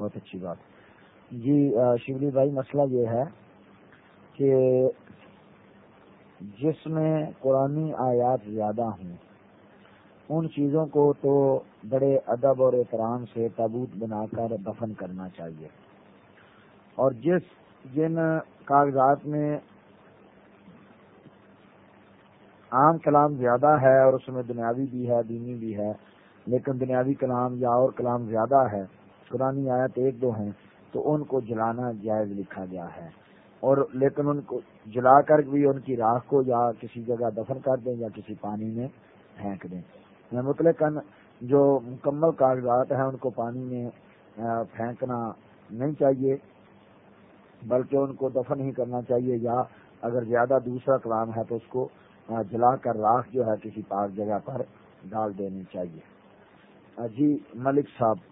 بہت اچھی بات۔ جی شبلی بھائی، مسئلہ یہ ہے کہ جس میں قرآن آیات زیادہ ہوں، ان چیزوں کو تو بڑے ادب اور احترام سے تابوت بنا کر دفن کرنا چاہیے۔ اور جس جن کاغذات میں عام کلام زیادہ ہے اور اس میں دنیاوی بھی ہے، دینی بھی ہے، لیکن دنیاوی کلام یا اور کلام زیادہ ہے قرآن آیت ایک دو ہیں، تو ان کو جلانا جائز لکھا گیا ہے۔ اور لیکن ان کو جلا کر بھی ان کی راکھ کو یا کسی جگہ دفن کر دیں یا کسی پانی میں پھینک دیں۔ یعنی میں مطلق جو مکمل کاغذات ہیں، ان کو پانی میں پھینکنا نہیں چاہیے، بلکہ ان کو دفن ہی کرنا چاہیے، یا اگر زیادہ دوسرا کلام ہے تو اس کو جلا کر راکھ جو ہے کسی پاک جگہ پر ڈال دینی چاہیے۔ جی ملک صاحب۔